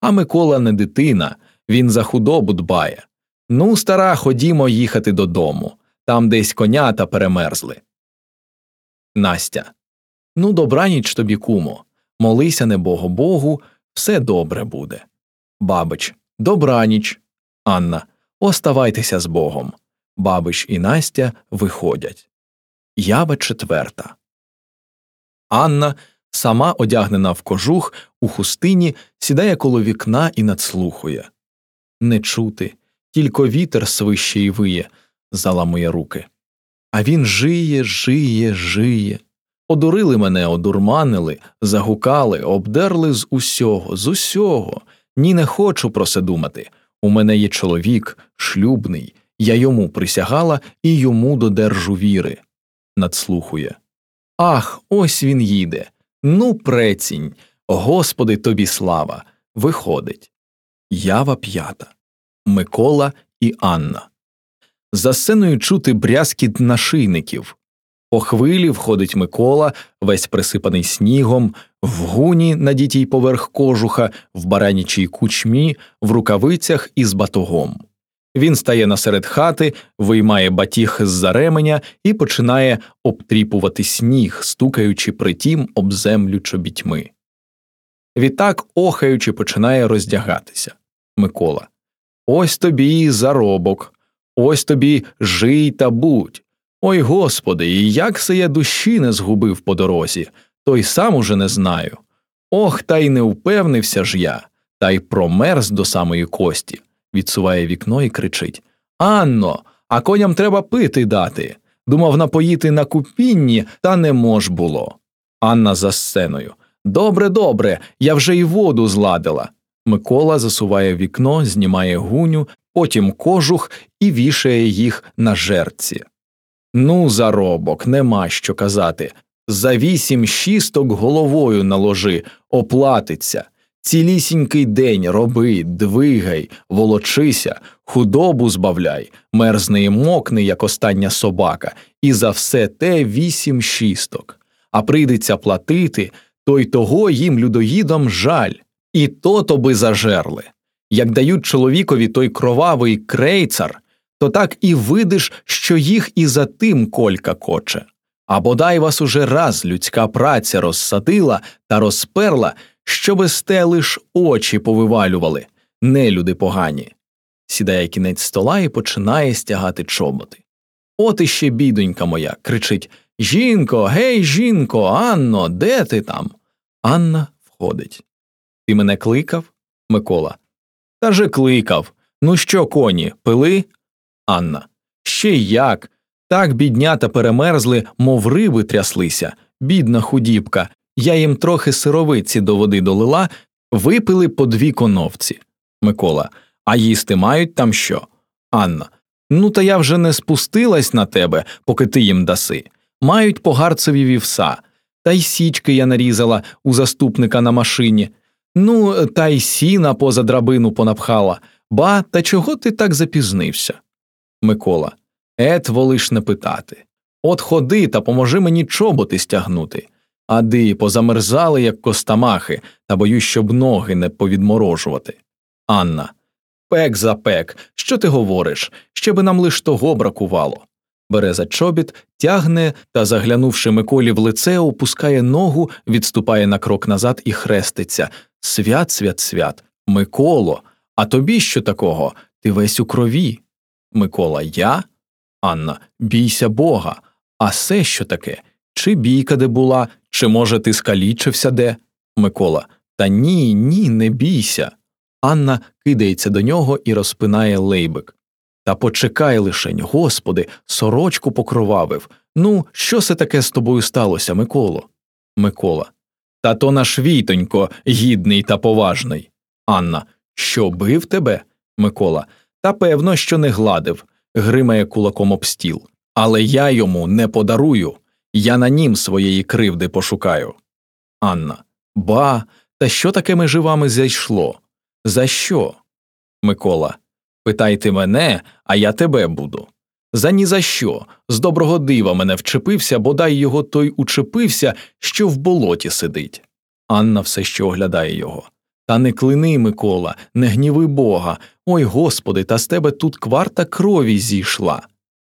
А Микола не дитина, він за худобу дбає. Ну, стара, ходімо їхати додому. Там десь конята перемерзли. Настя. Ну, добраніч тобі, кумо. Молися небого Богу, все добре буде. Бабич. Добраніч. Анна. Оставайтеся з Богом. Бабич і Настя виходять. Ява четверта. Анна, сама одягнена в кожух, у хустині, сідає коло вікна і надслухує. Не чути, тільки вітер свище й виє, заламує руки. А він жиє, жиє, жиє. Одурили мене, одурманили, загукали, обдерли з усього, з усього. Ні, не хочу про це думати. У мене є чоловік, шлюбний, я йому присягала і йому додержу віри. Надслухує. Ах, ось він їде. Ну, прецінь. Господи тобі слава. Виходить. Ява п'ята. Микола і Анна. За сценою чути брязкіт нашийників. По хвилі входить Микола, весь присипаний снігом, в гуні, надітій поверх кожуха, в баранячій кучмі, в рукавицях і з батогом. Він стає насеред хати, виймає батіг з за ременя і починає обтріпувати сніг, стукаючи притім об землю чобітьми. Відтак, охаючи, починає роздягатися. Микола. Ось тобі заробок, ось тобі жий та будь. Ой господи, і як се я душі не згубив по дорозі, то й сам уже не знаю. Ох, та й не впевнився ж я, та й промерз до самої кості, відсуває вікно і кричить Анно, а коням треба пити дати. Думав напоїти на купінні, та не мож було. Анна за сценою. Добре, добре, я вже й воду зладила. Микола засуває вікно, знімає гуню, потім кожух і вішає їх на жерці. Ну, заробок, нема що казати. За вісім шісток головою наложи, оплатиться. Цілісінький день роби, двигай, волочися, худобу збавляй, мерзни і мокни, як остання собака, і за все те вісім шісток. А прийдеться платити, то й того їм людоїдам жаль, і то то би зажерли. Як дають чоловікові той кровавий крейцар, то так і видиш, що їх і за тим колька коче. А бодай вас уже раз людська праця розсадила та розперла, щоби сте лиш очі повивалювали, не люди погані. Сідає кінець стола і починає стягати чоботи. От іще бідонька моя, кричить Жінко, гей, жінко, Анно, де ти там? Анна входить. Ти мене кликав? Микола. Та же кликав. Ну що, коні, пили? Анна. Ще як. Так біднята перемерзли, мов риби тряслися. Бідна худібка. Я їм трохи сировиці до води долила, випили по дві коновці. Микола. А їсти мають там що? Анна. Ну, та я вже не спустилась на тебе, поки ти їм даси. Мають по гарцеві вівса, та й січки я нарізала у заступника на машині. Ну, та й сіна поза драбину понапхала. Ба, та чого ти так запізнився? Микола. Ет, волиш не питати. От ходи та поможи мені чоботи стягнути. Ади, позамерзали, як костамахи, та боюсь, щоб ноги не повідморожувати. Анна. Пек за пек. Що ти говориш? Ще би нам лиш того бракувало. Бере за чобіт, тягне та, заглянувши Миколі в лице, опускає ногу, відступає на крок назад і хреститься. Свят, свят, свят. Миколо. А тобі що такого? Ти весь у крові. Микола я? Анна. Бійся бога. А се що таке? Чи бійка де була, чи, може, ти скалічився де? Микола. Та ні, ні, не бійся. Анна кидається до нього і розпинає лейбик. Та почекай лишень, господи, сорочку покровавив. Ну, що це таке з тобою сталося, Миколо? Микола. Та то наш вітонько, гідний та поважний. Анна. Що бив тебе? Микола. Та певно, що не гладив, гримає кулаком об стіл. Але я йому не подарую. Я на нім своєї кривди пошукаю. Анна. Ба, та що таке межи вами зайшло? За що? Микола. Питайте мене, а я тебе буду. За ні за що. З доброго дива мене вчепився, бодай його той учепився, що в болоті сидить. Анна все ще оглядає його. Та не клини, Микола, не гніви бога. Ой господи, та з тебе тут кварта крові зійшла.